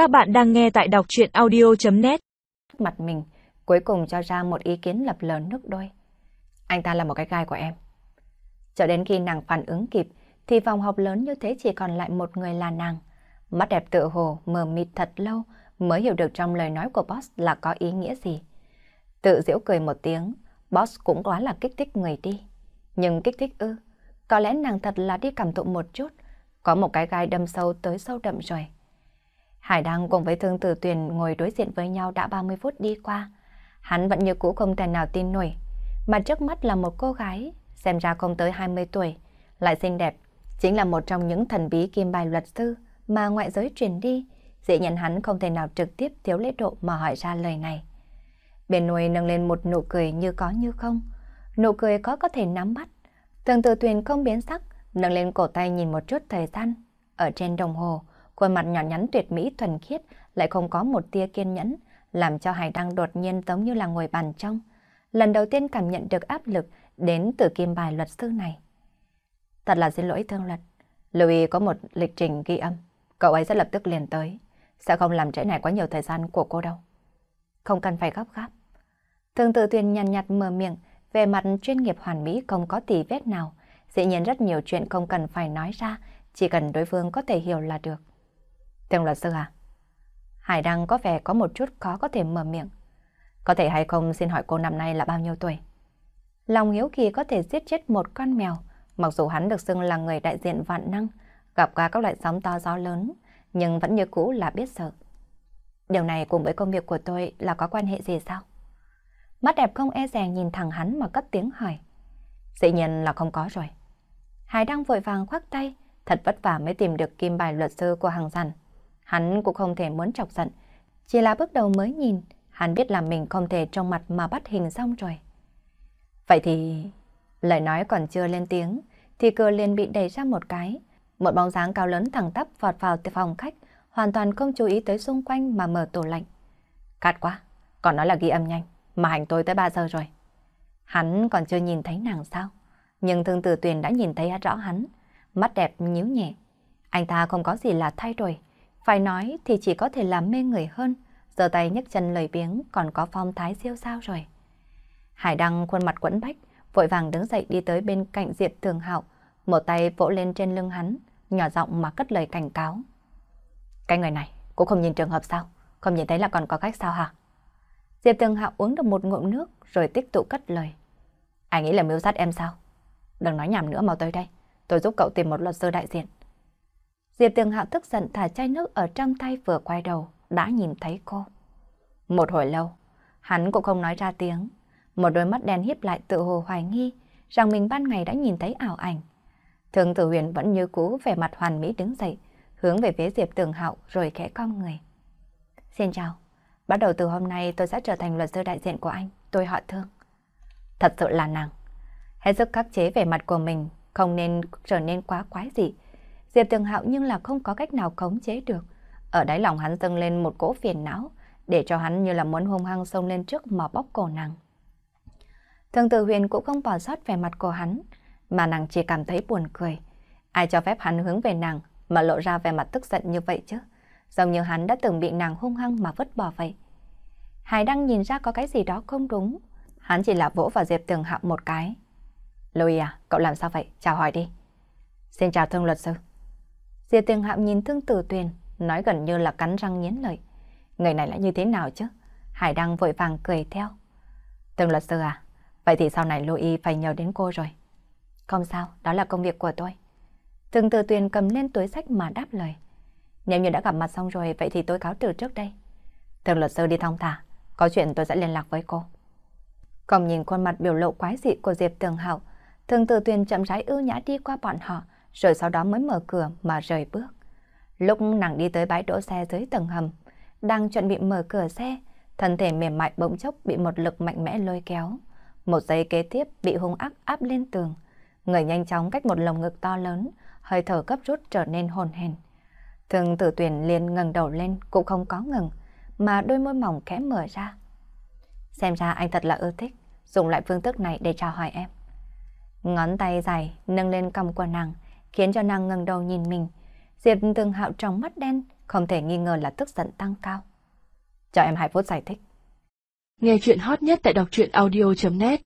Các bạn đang nghe tại đọc chuyện audio.net Mặt mình, cuối cùng cho ra một ý kiến lập lờ nước đôi. Anh ta là một cái gai của em. Cho đến khi nàng phản ứng kịp, thì phòng học lớn như thế chỉ còn lại một người là nàng. Mắt đẹp tự hồ, mờ mịt thật lâu, mới hiểu được trong lời nói của boss là có ý nghĩa gì. Tự giễu cười một tiếng, boss cũng quá là kích thích người đi. Nhưng kích thích ư, có lẽ nàng thật là đi cảm thụ một chút, có một cái gai đâm sâu tới sâu đậm rồi. Hải Đăng cùng với Thương Tử Tuyền ngồi đối diện với nhau đã 30 phút đi qua. Hắn vẫn như cũ không thể nào tin nổi. Mà trước mắt là một cô gái, xem ra không tới 20 tuổi, lại xinh đẹp. Chính là một trong những thần bí kim bài luật sư mà ngoại giới truyền đi. Dĩ nhận hắn không thể nào trực tiếp thiếu lễ độ mà hỏi ra lời này. Bên nuôi nâng lên một nụ cười như có như không. Nụ cười có có thể nắm bắt. Thương Tử Tuyền không biến sắc, nâng lên cổ tay nhìn một chút thời gian. Ở trên đồng hồ, khuôn mặt nhỏ nhắn tuyệt mỹ thuần khiết lại không có một tia kiên nhẫn, làm cho Hải Đăng đột nhiên giống như là ngồi bàn trong. Lần đầu tiên cảm nhận được áp lực đến từ kim bài luật sư này. Thật là xin lỗi thương luật. Louis có một lịch trình ghi âm. Cậu ấy sẽ lập tức liền tới. Sẽ không làm trễ này quá nhiều thời gian của cô đâu. Không cần phải gấp gáp. Thương tự tuyên nhàn nhạt mở miệng, về mặt chuyên nghiệp hoàn mỹ không có tì vết nào. Dĩ nhiên rất nhiều chuyện không cần phải nói ra, chỉ cần đối phương có thể hiểu là được. Thưa luật sư à? Hải Đăng có vẻ có một chút khó có thể mở miệng. Có thể hay không xin hỏi cô năm nay là bao nhiêu tuổi? Lòng hiếu kỳ có thể giết chết một con mèo, mặc dù hắn được xưng là người đại diện vạn năng, gặp qua các loại sóng to gió lớn, nhưng vẫn như cũ là biết sợ. Điều này cùng với công việc của tôi là có quan hệ gì sao? Mắt đẹp không e dè nhìn thẳng hắn mà cất tiếng hỏi. Dĩ nhiên là không có rồi. Hải Đăng vội vàng khoác tay, thật vất vả mới tìm được kim bài luật sư của hàng rằn. Hắn cũng không thể muốn chọc giận. Chỉ là bước đầu mới nhìn, hắn biết là mình không thể trong mặt mà bắt hình xong rồi. Vậy thì... Lời nói còn chưa lên tiếng, thì cửa liền bị đẩy ra một cái. Một bóng dáng cao lớn thẳng tắp vọt vào từ phòng khách, hoàn toàn không chú ý tới xung quanh mà mở tủ lạnh. Cát quá, còn nói là ghi âm nhanh, mà hành tôi tới 3 giờ rồi. Hắn còn chưa nhìn thấy nàng sao? Nhưng thương tử tuyền đã nhìn thấy rõ hắn, mắt đẹp nhíu nhẹ. Anh ta không có gì là thay đổi, phải nói thì chỉ có thể làm mê người hơn, giơ tay nhấc chân lời biếng còn có phong thái siêu sao rồi. Hải Đăng khuôn mặt quẫn bách, vội vàng đứng dậy đi tới bên cạnh Diệp Thường Hạo, một tay vỗ lên trên lưng hắn, nhỏ giọng mà cất lời cảnh cáo. Cái người này, cũng không nhìn trường hợp sao? Không nhìn thấy là còn có cách sao hả? Diệp Thường Hạo uống được một ngụm nước rồi tích tụ cất lời. Anh nghĩ là mưu sát em sao? Đừng nói nhảm nữa mau tới đây, tôi giúp cậu tìm một luật sư đại diện. Diệp Tường Hạo tức giận thả chai nước ở trong tay vừa quay đầu, đã nhìn thấy cô. Một hồi lâu, hắn cũng không nói ra tiếng. Một đôi mắt đen hiếp lại tự hồ hoài nghi rằng mình ban ngày đã nhìn thấy ảo ảnh. Thường tử huyền vẫn như cũ vẻ mặt hoàn mỹ đứng dậy, hướng về phía Diệp Tường Hạo rồi khẽ cong người. Xin chào, bắt đầu từ hôm nay tôi sẽ trở thành luật sư đại diện của anh, tôi họ Thương. Thật sự là nàng. Hết sức khắc chế vẻ mặt của mình, không nên trở nên quá quái dị Diệp Tường Hạo nhưng là không có cách nào khống chế được. Ở đáy lòng hắn dâng lên một cỗ phiền não, để cho hắn như là muốn hung hăng xông lên trước mà bóc cổ nàng. Thường tử huyền cũng không bỏ sót vẻ mặt của hắn, mà nàng chỉ cảm thấy buồn cười. Ai cho phép hắn hướng về nàng mà lộ ra vẻ mặt tức giận như vậy chứ? Giống như hắn đã từng bị nàng hung hăng mà vứt bỏ vậy. Hải đang nhìn ra có cái gì đó không đúng. Hắn chỉ là vỗ vào Diệp Tường Hạo một cái. Louis à, cậu làm sao vậy? Chào hỏi đi. Xin chào thương luật sư. Diệp Tiền Hạo nhìn Thương Tử Tuyền, nói gần như là cắn răng nghiến lợi. Người này là như thế nào chứ? Hải Đăng vội vàng cười theo. Từng luật sư à? Vậy thì sau này Louis phải nhờ đến cô rồi. Không sao, đó là công việc của tôi. Thương Tử Tuyền cầm lên túi sách mà đáp lời. Nếu như đã gặp mặt xong rồi, vậy thì tôi cáo từ trước đây. Thường luật sư đi thong thả, có chuyện tôi sẽ liên lạc với cô. Còn nhìn khuôn mặt biểu lộ quái dị của Diệp Tường Hạo, Thường Tử Tuyền chậm rãi ưu nhã đi qua bọn họ, rồi sau đó mới mở cửa mà rời bước. Lúc nàng đi tới bãi đỗ xe dưới tầng hầm, đang chuẩn bị mở cửa xe, thân thể mềm mại bỗng chốc bị một lực mạnh mẽ lôi kéo. Một giây kế tiếp bị hung ác áp lên tường. Người nhanh chóng cách một lồng ngực to lớn, hơi thở cấp rút trở nên hồn hển. Thường tử tuyển liền ngẩng đầu lên cũng không có ngừng, mà đôi môi mỏng khẽ mở ra. Xem ra anh thật là ưa thích, dùng lại phương thức này để chào hỏi em. Ngón tay dài nâng lên cầm của nàng, khiến cho nàng ngẩng đầu nhìn mình. Diệp Thường Hạo trong mắt đen, không thể nghi ngờ là tức giận tăng cao. Cho em hai phút giải thích. Nghe chuyện hot nhất tại đọc truyện audio.net